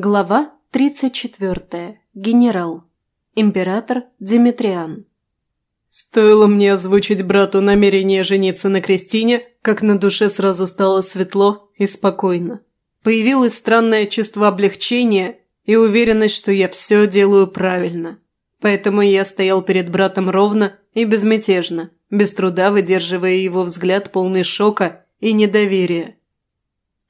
Глава 34. Генерал. Император Димитриан. Стоило мне озвучить брату намерение жениться на Кристине, как на душе сразу стало светло и спокойно. Появилось странное чувство облегчения и уверенность, что я все делаю правильно. Поэтому я стоял перед братом ровно и безмятежно, без труда выдерживая его взгляд полный шока и недоверия.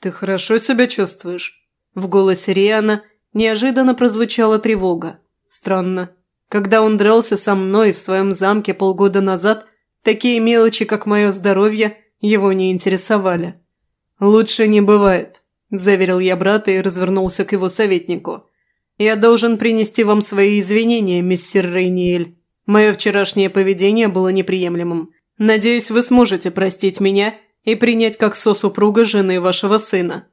«Ты хорошо себя чувствуешь?» В голосе Риана неожиданно прозвучала тревога. Странно. Когда он дрался со мной в своем замке полгода назад, такие мелочи, как мое здоровье, его не интересовали. «Лучше не бывает», – заверил я брата и развернулся к его советнику. «Я должен принести вам свои извинения, мистер Рейниэль. Мое вчерашнее поведение было неприемлемым. Надеюсь, вы сможете простить меня и принять как сосупруга жены вашего сына».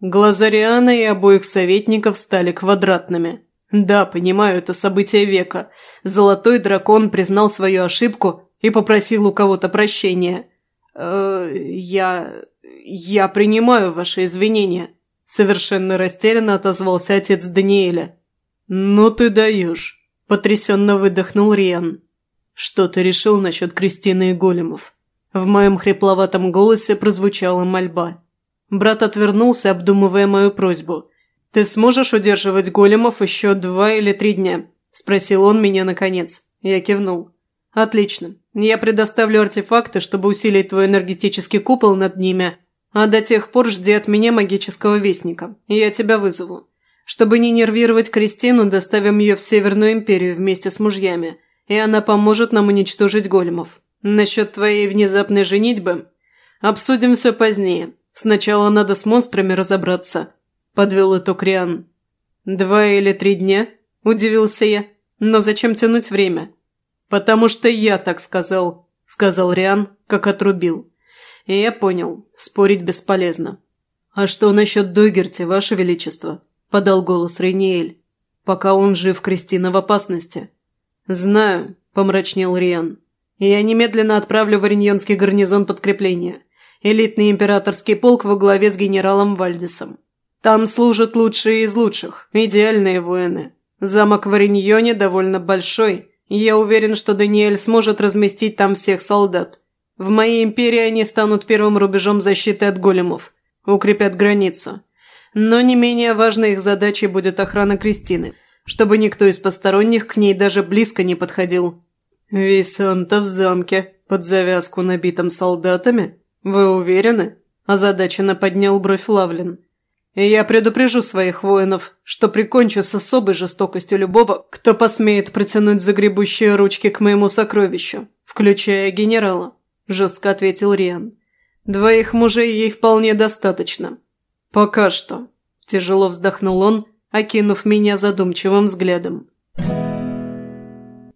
Глаза Риана и обоих советников стали квадратными. Да, понимаю, это событие века. Золотой дракон признал свою ошибку и попросил у кого-то прощения. «Э, «Я... я принимаю ваши извинения», – совершенно растерянно отозвался отец Даниэля. «Ну ты даешь», – потрясенно выдохнул Риан. «Что ты решил насчет Кристины и големов?» В моем хрипловатом голосе прозвучала мольба. Брат отвернулся, обдумывая мою просьбу. «Ты сможешь удерживать големов еще два или три дня?» – спросил он меня наконец. Я кивнул. «Отлично. Я предоставлю артефакты, чтобы усилить твой энергетический купол над ними, а до тех пор жди от меня магического вестника, я тебя вызову. Чтобы не нервировать Кристину, доставим ее в Северную Империю вместе с мужьями, и она поможет нам уничтожить големов. Насчет твоей внезапной женитьбы обсудим все позднее. Сначала надо с монстрами разобраться», – подвел итог Риан. «Два или три дня?» – удивился я. «Но зачем тянуть время?» «Потому что я так сказал», – сказал Риан, как отрубил. И я понял, спорить бесполезно. «А что насчет Дойгерти, Ваше Величество?» – подал голос Рейниэль. «Пока он жив, Кристина в опасности». «Знаю», – помрачнел Риан. «Я немедленно отправлю в Ориньонский гарнизон подкрепление элитный императорский полк во главе с генералом Вальдисом. Там служат лучшие из лучших, идеальные воины. Замок в Ориньоне довольно большой, и я уверен, что Даниэль сможет разместить там всех солдат. В моей империи они станут первым рубежом защиты от големов, укрепят границу. Но не менее важной их задачей будет охрана Кристины, чтобы никто из посторонних к ней даже близко не подходил. «Весь Санта в замке, под завязку набитым солдатами?» «Вы уверены?» – озадаченно поднял бровь Лавлин. «И я предупрежу своих воинов, что прикончу с особой жестокостью любого, кто посмеет протянуть загребущие ручки к моему сокровищу, включая генерала», – жестко ответил Риан. «Двоих мужей ей вполне достаточно». «Пока что», – тяжело вздохнул он, окинув меня задумчивым взглядом.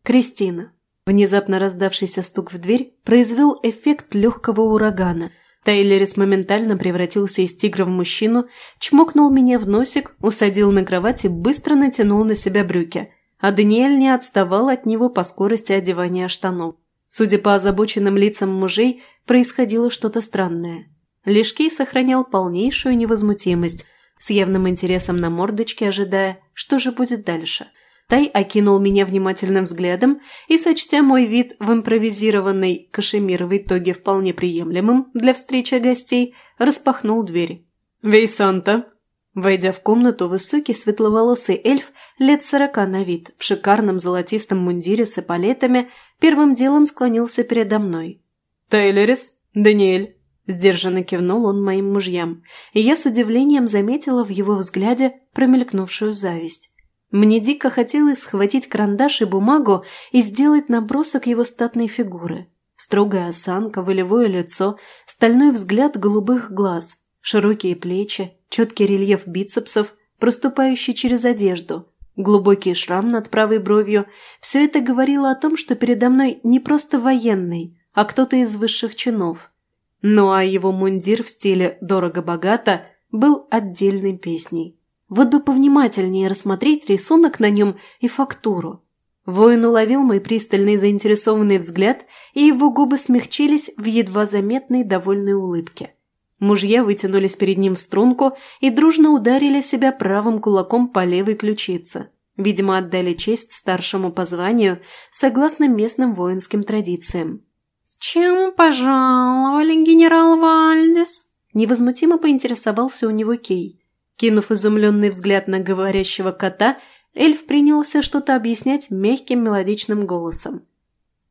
Кристина. Внезапно раздавшийся стук в дверь произвел эффект легкого урагана. Тайлерис моментально превратился из тигра в мужчину, чмокнул меня в носик, усадил на кровать и быстро натянул на себя брюки. А Даниэль не отставал от него по скорости одевания штанов. Судя по озабоченным лицам мужей, происходило что-то странное. Лешкей сохранял полнейшую невозмутимость, с явным интересом на мордочке ожидая, что же будет дальше – Тай окинул меня внимательным взглядом и, сочтя мой вид в импровизированной кашемировой тоге вполне приемлемым для встречи гостей, распахнул дверь. «Вейсанта!» Войдя в комнату, высокий светловолосый эльф лет сорока на вид, в шикарном золотистом мундире с эполетами, первым делом склонился передо мной. «Тейлерис? Даниэль?» Сдержанно кивнул он моим мужьям, и я с удивлением заметила в его взгляде промелькнувшую зависть. Мне дико хотелось схватить карандаш и бумагу и сделать набросок его статной фигуры. Строгая осанка, волевое лицо, стальной взгляд голубых глаз, широкие плечи, четкий рельеф бицепсов, проступающий через одежду, глубокий шрам над правой бровью – все это говорило о том, что передо мной не просто военный, а кто-то из высших чинов. Ну а его мундир в стиле «дорого-богато» был отдельной песней. Вот бы повнимательнее рассмотреть рисунок на нем и фактуру. Воин уловил мой пристальный заинтересованный взгляд, и его губы смягчились в едва заметной довольной улыбке. Мужья вытянулись перед ним в струнку и дружно ударили себя правым кулаком по левой ключице. Видимо, отдали честь старшему по званию, согласно местным воинским традициям. «С чем пожаловали, генерал Вальдис?» Невозмутимо поинтересовался у него Кей. Кинув изумленный взгляд на говорящего кота, эльф принялся что-то объяснять мягким мелодичным голосом.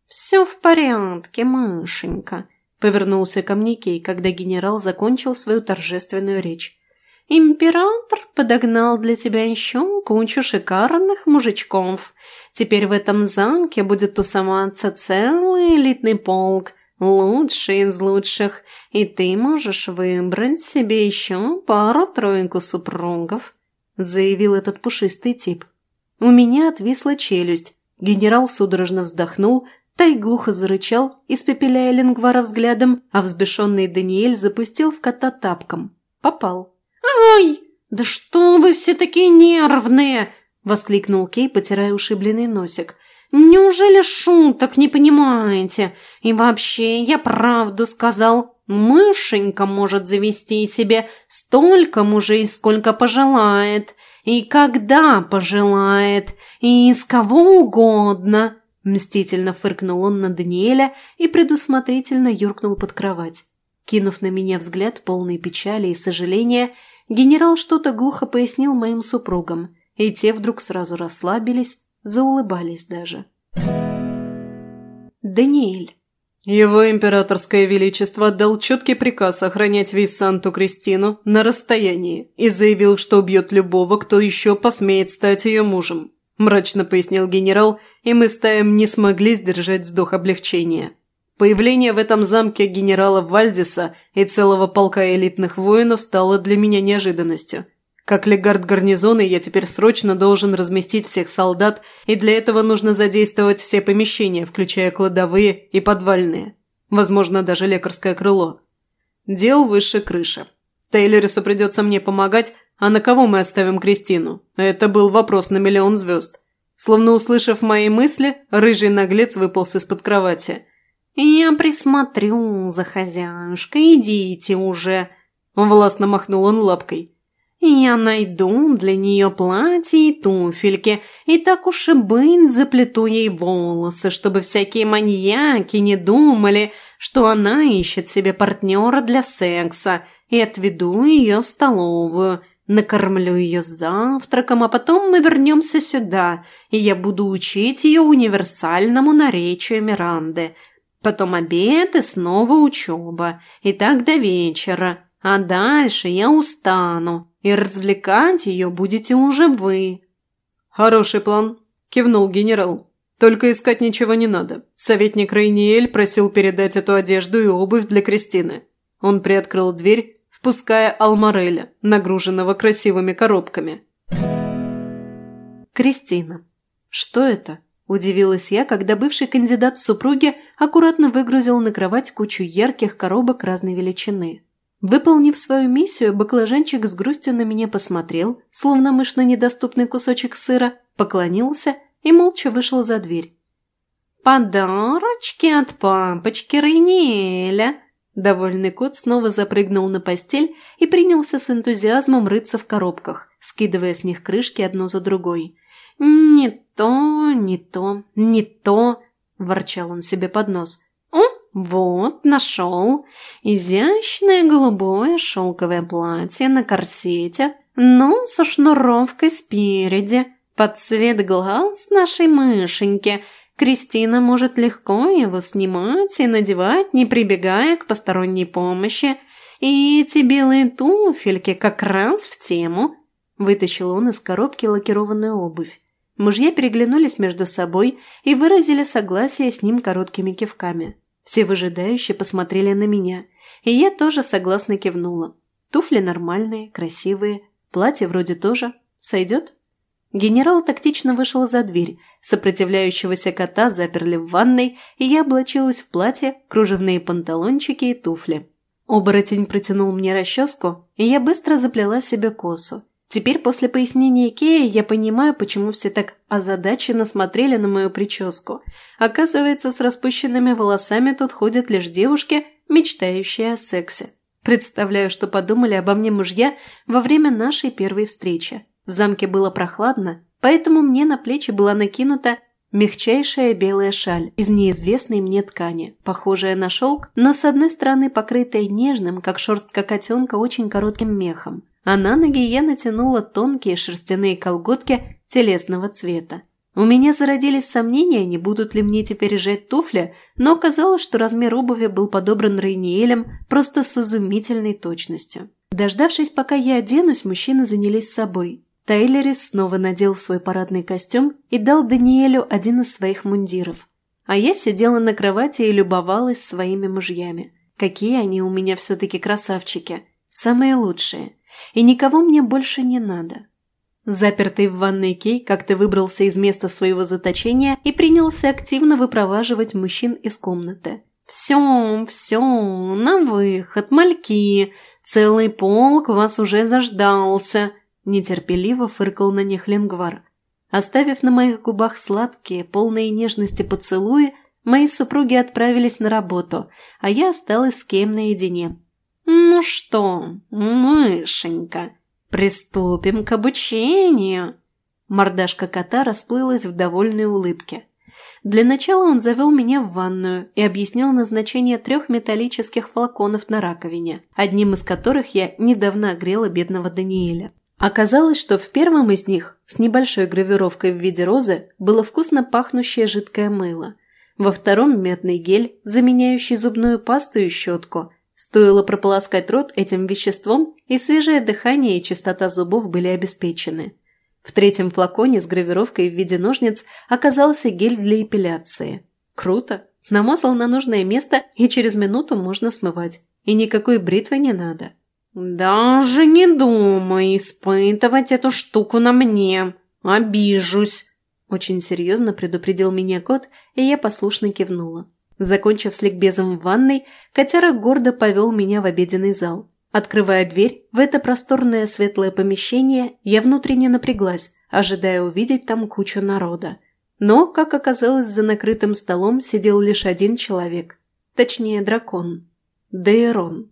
«Все в порядке, мышенька», — повернулся ко мне Кей, когда генерал закончил свою торжественную речь. «Император подогнал для тебя еще кучу шикарных мужичков. Теперь в этом замке будет тусоваться целый элитный полк, лучший из лучших, и ты можешь выбрать себе еще пару-тройку супругов», — заявил этот пушистый тип. У меня отвисла челюсть. Генерал судорожно вздохнул, Тай глухо зарычал, испепеляя Лингвара взглядом, а взбешенный Даниэль запустил в кота тапком. Попал. «Ай! Да что вы все такие нервные!» – воскликнул Кей, потирая ушибленный носик. «Неужели шуток не понимаете? И вообще, я правду сказал. Мышенька может завести себе столько мужей, сколько пожелает, и когда пожелает, и из кого угодно». Мстительно фыркнул он на Даниэля и предусмотрительно юркнул под кровать. Кинув на меня взгляд полный печали и сожаления, генерал что-то глухо пояснил моим супругам, и те вдруг сразу расслабились, заулыбались даже. Даниэль. Его императорское величество отдал четкий приказ охранять весь Санту-Кристину на расстоянии и заявил, что убьет любого, кто еще посмеет стать ее мужем мрачно пояснил генерал, и мы с Таем не смогли сдержать вздох облегчения. Появление в этом замке генерала Вальдиса и целого полка элитных воинов стало для меня неожиданностью. Как легард гарнизона я теперь срочно должен разместить всех солдат, и для этого нужно задействовать все помещения, включая кладовые и подвальные. Возможно, даже лекарское крыло. Дел выше крыши. Тейлорису придется мне помогать, а на кого мы оставим Кристину? Это был вопрос на миллион звезд. Словно услышав мои мысли, рыжий наглец выполз из-под кровати. «Я присмотрю за хозяюшкой, идите уже!» Властно махнул он лапкой. «Я найду для нее платье и туфельки, и так уж и быть заплету ей волосы, чтобы всякие маньяки не думали, что она ищет себе партнера для секса, и отведу ее в столовую накормлю ее завтраком, а потом мы вернемся сюда, и я буду учить ее универсальному наречию Миранды. Потом обед и снова учеба, и так до вечера. А дальше я устану, и развлекать ее будете уже вы». «Хороший план», – кивнул генерал. «Только искать ничего не надо. Советник Рейниэль просил передать эту одежду и обувь для Кристины». Он приоткрыл дверь впуская Алмареля, нагруженного красивыми коробками. Кристина. Что это? Удивилась я, когда бывший кандидат в супруги аккуратно выгрузил на кровать кучу ярких коробок разной величины. Выполнив свою миссию, баклажанчик с грустью на меня посмотрел, словно мышь на недоступный кусочек сыра, поклонился и молча вышел за дверь. «Подарочки от папочки Рейниэля!» Довольный кот снова запрыгнул на постель и принялся с энтузиазмом рыться в коробках, скидывая с них крышки одну за другой. «Не то, не то, не то!» – ворчал он себе под нос. «О, вот, нашел! Изящное голубое шелковое платье на корсете, но со шнуровкой спереди, под цвет глаз нашей мышеньки – Кристина может легко его снимать и надевать, не прибегая к посторонней помощи. И эти белые туфельки как раз в тему. Вытащил он из коробки лакированную обувь. Мужья переглянулись между собой и выразили согласие с ним короткими кивками. Все выжидающе посмотрели на меня, и я тоже согласно кивнула. Туфли нормальные, красивые, платье вроде тоже. Сойдет? Генерал тактично вышел за дверь, сопротивляющегося кота заперли в ванной, и я облачилась в платье, кружевные панталончики и туфли. Оборотень протянул мне расческу, и я быстро заплела себе косу. Теперь после пояснения Кея я понимаю, почему все так озадаченно смотрели на мою прическу. Оказывается, с распущенными волосами тут ходят лишь девушки, мечтающие о сексе. Представляю, что подумали обо мне мужья во время нашей первой встречи. В замке было прохладно, поэтому мне на плечи была накинута мягчайшая белая шаль из неизвестной мне ткани, похожая на шелк, но с одной стороны покрытая нежным, как шерстка котенка, очень коротким мехом, а на ноги я натянула тонкие шерстяные колготки телесного цвета. У меня зародились сомнения, не будут ли мне теперь жать туфли, но оказалось, что размер обуви был подобран Рейниэлем просто с изумительной точностью. Дождавшись, пока я оденусь, мужчины занялись собой. Тайлерис снова надел свой парадный костюм и дал Даниэлю один из своих мундиров. А я сидела на кровати и любовалась своими мужьями. Какие они у меня все-таки красавчики. Самые лучшие. И никого мне больше не надо. Запертый в ванной Кей как-то выбрался из места своего заточения и принялся активно выпроваживать мужчин из комнаты. «Все, все, на выход, мальки! Целый полк вас уже заждался!» Нетерпеливо фыркал на них Ленгвар. Оставив на моих губах сладкие, полные нежности поцелуи, мои супруги отправились на работу, а я осталась с Кем наедине. «Ну что, мышенька?» «Приступим к обучению!» Мордашка кота расплылась в довольной улыбке. Для начала он завел меня в ванную и объяснил назначение трех металлических флаконов на раковине, одним из которых я недавно огрела бедного Даниэля. Оказалось, что в первом из них, с небольшой гравировкой в виде розы, было вкусно пахнущее жидкое мыло. Во втором – мятный гель, заменяющий зубную пасту и щетку – Стоило прополоскать рот этим веществом, и свежее дыхание и чистота зубов были обеспечены. В третьем флаконе с гравировкой в виде ножниц оказался гель для эпиляции. Круто! Намазал на нужное место, и через минуту можно смывать. И никакой бритвы не надо. «Даже не думай испытывать эту штуку на мне. Обижусь!» Очень серьезно предупредил меня кот, и я послушно кивнула. Закончив с ликбезом в ванной, котяра гордо повел меня в обеденный зал. Открывая дверь в это просторное светлое помещение, я внутренне напряглась, ожидая увидеть там кучу народа. Но, как оказалось, за накрытым столом сидел лишь один человек. Точнее, дракон. Дейрон.